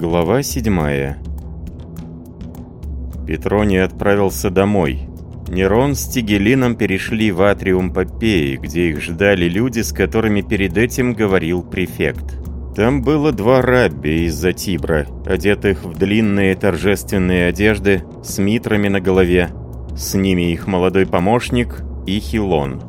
Глава 7 Петроний отправился домой. Нерон с Тигелином перешли в атриум Попеи, где их ждали люди, с которыми перед этим говорил префект. Там было два рабби из-за Тибра, одетых в длинные торжественные одежды, с митрами на голове. С ними их молодой помощник и Хилон.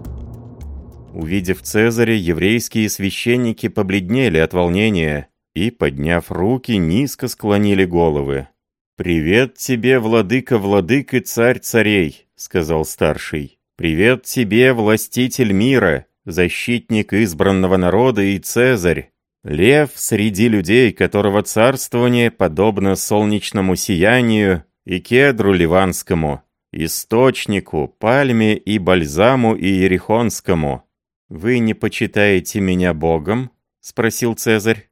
Увидев Цезаря, еврейские священники побледнели от волнения и, подняв руки, низко склонили головы. «Привет тебе, владыка владык и царь царей», — сказал старший. «Привет тебе, властитель мира, защитник избранного народа и цезарь, лев среди людей, которого царствование подобно солнечному сиянию и кедру ливанскому, источнику, пальме и бальзаму иерихонскому. Вы не почитаете меня богом?» — спросил Цезарь.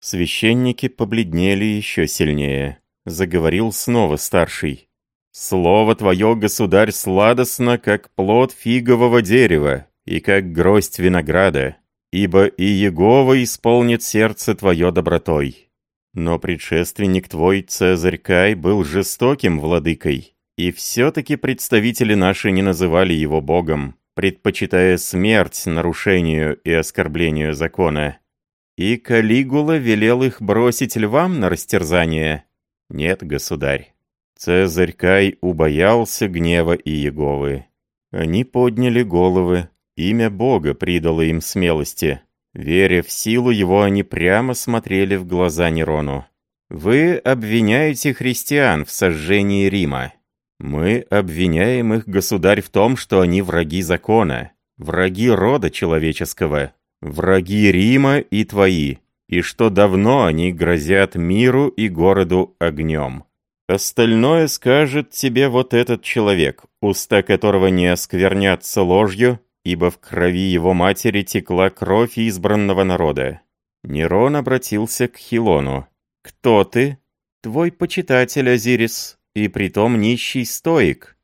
Священники побледнели еще сильнее. Заговорил снова старший. «Слово твое, государь, сладостно, как плод фигового дерева и как гроздь винограда, ибо и Егова исполнит сердце твое добротой. Но предшественник твой, Цезарь Кай, был жестоким владыкой, и все-таки представители наши не называли его богом, предпочитая смерть нарушению и оскорблению закона. И Калигула велел их бросить львам на растерзание? Нет, государь. Цезарь Кай убоялся гнева Иеговы. Они подняли головы. Имя Бога придало им смелости. Веря в силу его, они прямо смотрели в глаза Нерону. «Вы обвиняете христиан в сожжении Рима. Мы обвиняем их, государь, в том, что они враги закона, враги рода человеческого, враги Рима и твои, и что давно они грозят миру и городу огнем. Остальное скажет тебе вот этот человек, уста которого не осквернятся ложью, ибо в крови его матери текла кровь избранного народа. Нерон обратился к Хилону. «Кто ты?» «Твой почитатель, Азирис, и притом нищий стоик».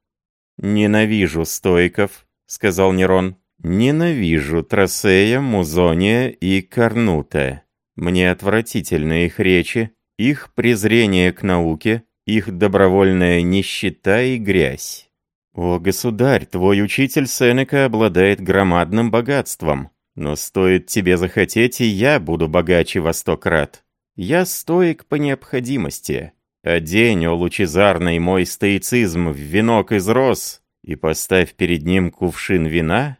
«Ненавижу стоиков», — сказал Нерон. Ненавижу Тросея, Музония и Корнута. Мне отвратительны их речи, их презрение к науке, их добровольная нищета и грязь. О, государь, твой учитель Сенека обладает громадным богатством. Но стоит тебе захотеть, и я буду богаче во сто крат. Я стоик по необходимости. Одень, о лучезарный мой стоицизм, в венок из роз, и поставь перед ним кувшин вина,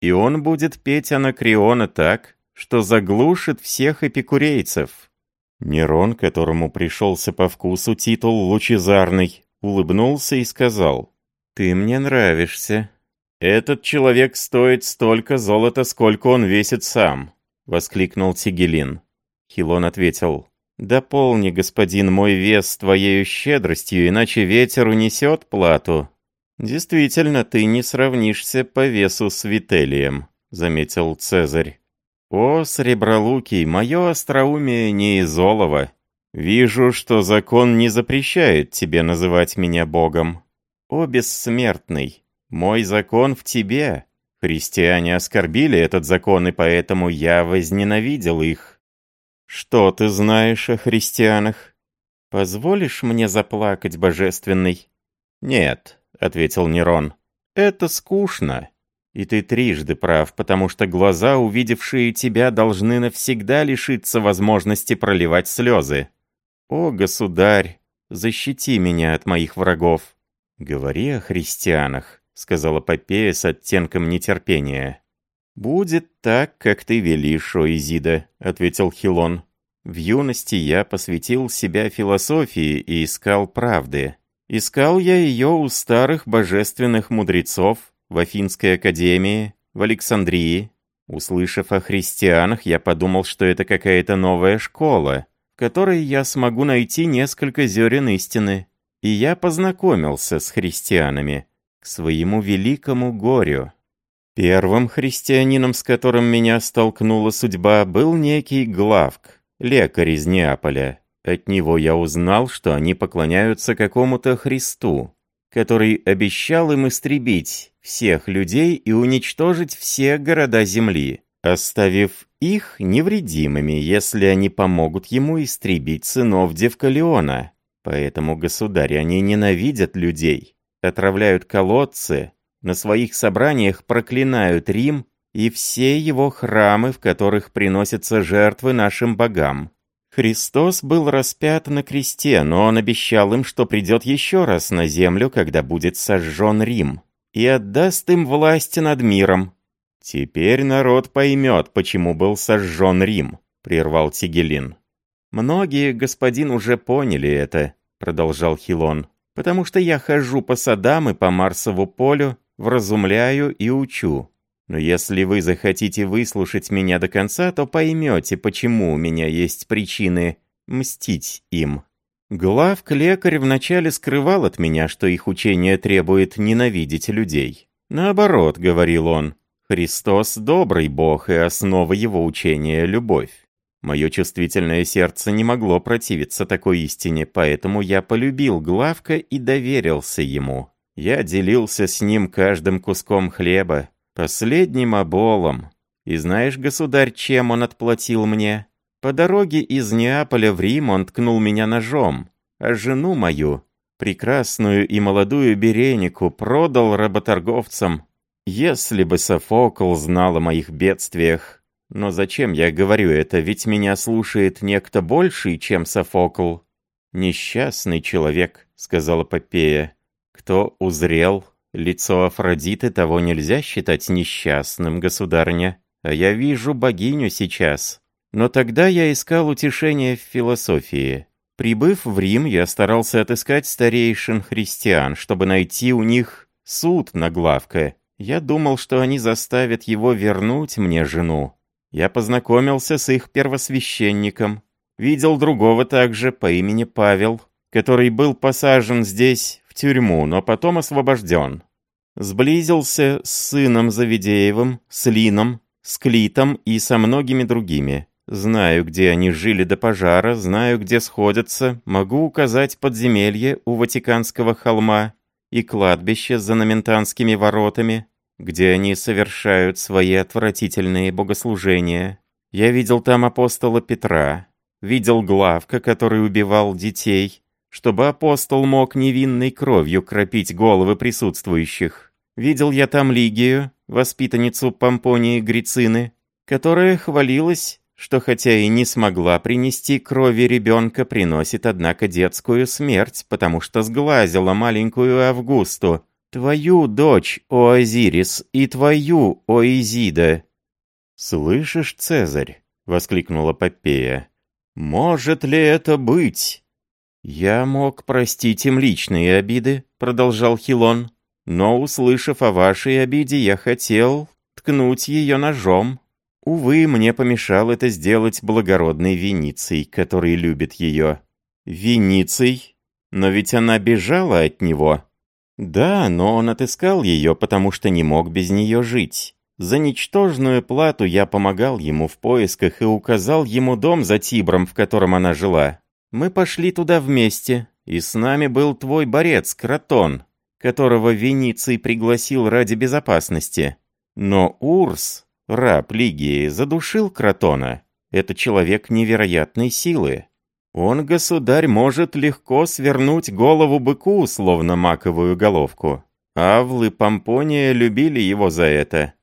и он будет петь Анакриона так, что заглушит всех эпикурейцев. Нерон, которому пришелся по вкусу титул «Лучезарный», улыбнулся и сказал, «Ты мне нравишься. Этот человек стоит столько золота, сколько он весит сам», — воскликнул Тигелин. Хилон ответил, «Дополни, господин, мой вес твоею щедростью, иначе ветер унесет плату». «Действительно, ты не сравнишься по весу с Вителием», — заметил Цезарь. «О, Сребролукий, мое остроумие не из. Вижу, что закон не запрещает тебе называть меня Богом. О, бессмертный, мой закон в тебе. Христиане оскорбили этот закон, и поэтому я возненавидел их. Что ты знаешь о христианах? Позволишь мне заплакать, божественный? Нет, — ответил Нерон. «Это скучно. И ты трижды прав, потому что глаза, увидевшие тебя, должны навсегда лишиться возможности проливать слезы. О, государь, защити меня от моих врагов!» «Говори о христианах», — сказала Попея с оттенком нетерпения. «Будет так, как ты велишь, о Изида», — ответил Хилон. «В юности я посвятил себя философии и искал правды. Искал я ее у старых божественных мудрецов, в Афинской академии, в Александрии. Услышав о христианах, я подумал, что это какая-то новая школа, в которой я смогу найти несколько зерен истины. И я познакомился с христианами, к своему великому горю. Первым христианином, с которым меня столкнула судьба, был некий Главк, лекарь из Неаполя. От него я узнал, что они поклоняются какому-то Христу, который обещал им истребить всех людей и уничтожить все города земли, оставив их невредимыми, если они помогут ему истребить сынов Девкалиона. Поэтому, государь, они ненавидят людей, отравляют колодцы, на своих собраниях проклинают Рим и все его храмы, в которых приносятся жертвы нашим богам. Христос был распят на кресте, но он обещал им, что придет еще раз на землю, когда будет сожжен Рим, и отдаст им власть над миром. «Теперь народ поймет, почему был сожжен Рим», — прервал Тигелин. «Многие, господин, уже поняли это», — продолжал Хилон, «потому что я хожу по садам и по Марсову полю, вразумляю и учу. Но если вы захотите выслушать меня до конца, то поймете, почему у меня есть причины мстить им. Главк-лекарь вначале скрывал от меня, что их учение требует ненавидеть людей. Наоборот, говорил он, Христос — добрый Бог, и основа его учения — любовь. Мое чувствительное сердце не могло противиться такой истине, поэтому я полюбил Главка и доверился ему. Я делился с ним каждым куском хлеба, Последним оболом. И знаешь, государь, чем он отплатил мне? По дороге из Неаполя в Рим он ткнул меня ножом, а жену мою, прекрасную и молодую Беренику, продал работорговцам. Если бы Софокл знал о моих бедствиях. Но зачем я говорю это, ведь меня слушает некто больший, чем Софокл. «Несчастный человек», — сказала Попея. «Кто узрел, Лицо Афродиты того нельзя считать несчастным, государня. А я вижу богиню сейчас. Но тогда я искал утешение в философии. Прибыв в Рим, я старался отыскать старейшин христиан, чтобы найти у них суд на главка. Я думал, что они заставят его вернуть мне жену. Я познакомился с их первосвященником. Видел другого также по имени Павел, который был посажен здесь в тюрьму, но потом освобожден. Сблизился с сыном Завидеевым, с Лином, с Клитом и со многими другими. Знаю, где они жили до пожара, знаю, где сходятся, могу указать подземелье у Ватиканского холма и кладбище за Номентанскими воротами, где они совершают свои отвратительные богослужения. Я видел там апостола Петра, видел Главка, который убивал детей, чтобы апостол мог невинной кровью кропить головы присутствующих. Видел я там Лигию, воспитанницу Помпонии Грицины, которая хвалилась, что хотя и не смогла принести крови ребенка, приносит, однако, детскую смерть, потому что сглазила маленькую Августу, твою дочь, о Азирис, и твою, о Изида. «Слышишь, Цезарь?» — воскликнула Попея. «Может ли это быть?» «Я мог простить им личные обиды», — продолжал Хилон. Но, услышав о вашей обиде, я хотел ткнуть ее ножом. Увы, мне помешал это сделать благородный Вениций, который любит ее. Вениций? Но ведь она бежала от него. Да, но он отыскал ее, потому что не мог без нее жить. За ничтожную плату я помогал ему в поисках и указал ему дом за Тибром, в котором она жила. Мы пошли туда вместе, и с нами был твой борец, Кротон, которого Вениций пригласил ради безопасности. Но Урс, раб Лигии, задушил Кротона. Это человек невероятной силы. Он, государь, может легко свернуть голову быку, словно маковую головку. Авлы Помпония любили его за это.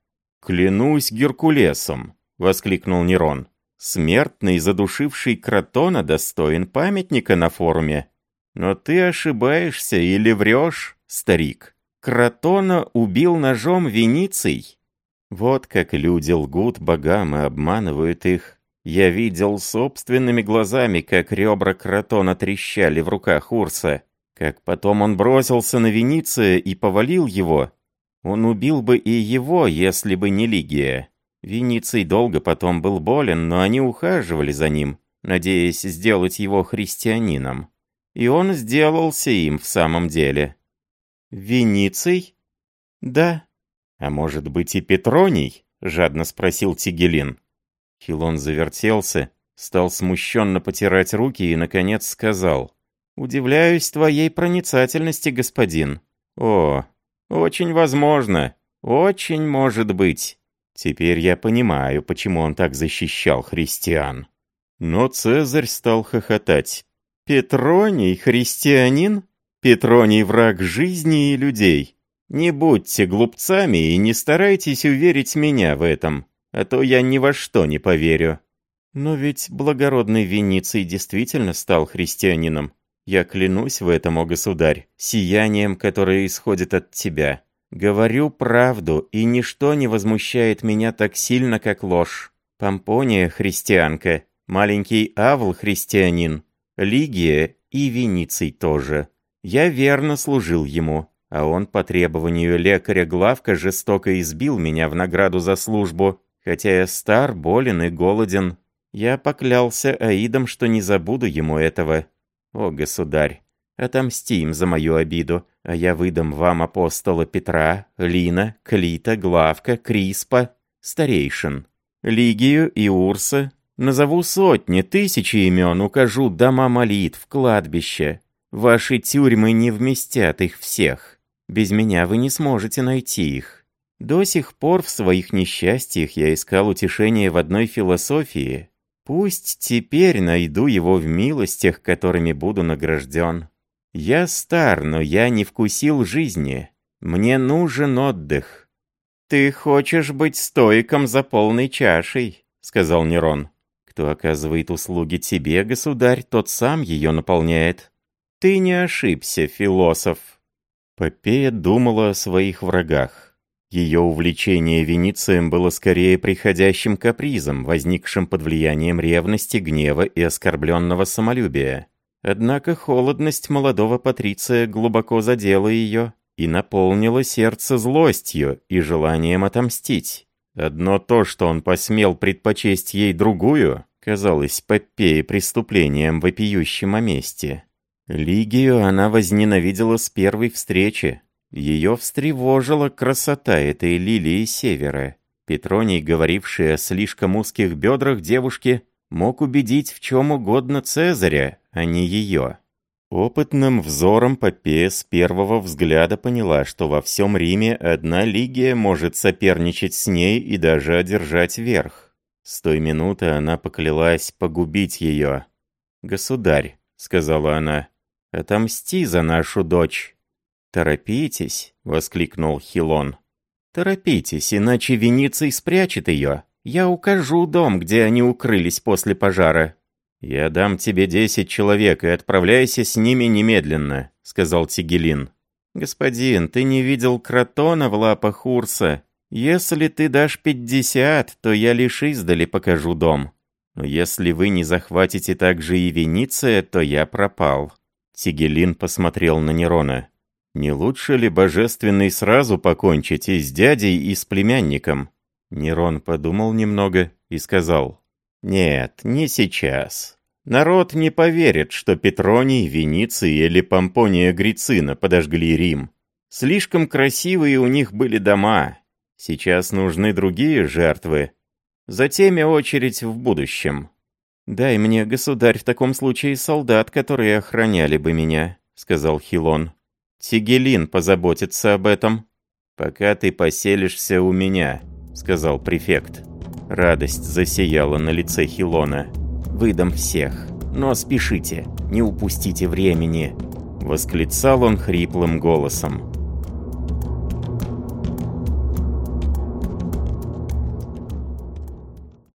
«Клянусь Геркулесом!» — воскликнул Нерон. «Смертный, задушивший Кротона, достоин памятника на форуме. Но ты ошибаешься или врешь, старик. Кротона убил ножом Вениций. Вот как люди лгут богам и обманывают их. Я видел собственными глазами, как ребра Кротона трещали в руках Урса, как потом он бросился на Вениция и повалил его. Он убил бы и его, если бы не Лигия. Вениций долго потом был болен, но они ухаживали за ним, надеясь сделать его христианином. И он сделался им в самом деле. «Вениций?» «Да». «А может быть и Петроний?» — жадно спросил Тигелин. Хилон завертелся, стал смущенно потирать руки и, наконец, сказал. «Удивляюсь твоей проницательности, господин. О, очень возможно, очень может быть. Теперь я понимаю, почему он так защищал христиан. Но Цезарь стал хохотать. «Петроний христианин? Петроний враг жизни и людей. Не будьте глупцами и не старайтесь уверить меня в этом, а то я ни во что не поверю». Но ведь благородный Вениций действительно стал христианином. Я клянусь в этом, о государь, сиянием, которое исходит от тебя. Говорю правду, и ничто не возмущает меня так сильно, как ложь. Помпония христианка, маленький Авл христианин, Лигия и Вениций тоже. Я верно служил ему, а он по требованию лекаря Главка жестоко избил меня в награду за службу, хотя я стар, болен и голоден. Я поклялся Аидам, что не забуду ему этого. О, государь, отомсти им за мою обиду, а я выдам вам апостола Петра, Лина, Клита, Главка, Криспа, старейшин, Лигию и Урса, Назову сотни, тысячи имен, укажу дома молитв, кладбища. Ваши тюрьмы не вместят их всех. Без меня вы не сможете найти их. До сих пор в своих несчастьях я искал утешение в одной философии. Пусть теперь найду его в милостях, которыми буду награжден. Я стар, но я не вкусил жизни. Мне нужен отдых. «Ты хочешь быть стойком за полной чашей», — сказал Нерон. Кто оказывает услуги тебе, государь, тот сам ее наполняет. Ты не ошибся, философ. Попея думала о своих врагах. Ее увлечение Веницием было скорее приходящим капризом, возникшим под влиянием ревности, гнева и оскорбленного самолюбия. Однако холодность молодого патриция глубоко задела ее и наполнила сердце злостью и желанием отомстить. Одно то, что он посмел предпочесть ей другую, казалось Попее преступлением вопиющим о мести. Лигию она возненавидела с первой встречи. Ее встревожила красота этой лилии севера. Петроний, говоривший о слишком узких бедрах девушки, мог убедить в чем угодно Цезаря, а не ее. Опытным взором Попея с первого взгляда поняла, что во всем Риме одна Лигия может соперничать с ней и даже одержать верх. С той минуты она поклялась погубить ее. «Государь», — сказала она, — «отомсти за нашу дочь». «Торопитесь», — воскликнул Хилон. «Торопитесь, иначе Вениций спрячет ее. Я укажу дом, где они укрылись после пожара». «Я дам тебе десять человек и отправляйся с ними немедленно», — сказал Тигелин. «Господин, ты не видел кротона в лапах Урса? Если ты дашь пятьдесят, то я лишь издали покажу дом. Но если вы не захватите также и Вениция, то я пропал». Тигелин посмотрел на Нерона. «Не лучше ли божественный сразу покончить и с дядей, и с племянником?» Нерон подумал немного и сказал. Нет, не сейчас. Народ не поверит, что Петроний, Вениций или Помпония Грицина подожгли Рим. Слишком красивые у них были дома. Сейчас нужны другие жертвы. За теми очередь в будущем. «Дай мне, государь, в таком случае солдат, которые охраняли бы меня», — сказал Хилон. «Тигелин позаботится об этом». «Пока ты поселишься у меня», — сказал префект. Радость засияла на лице Хилона. «Выдам всех. Но спешите, не упустите времени!» Восклицал он хриплым голосом.